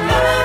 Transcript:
much.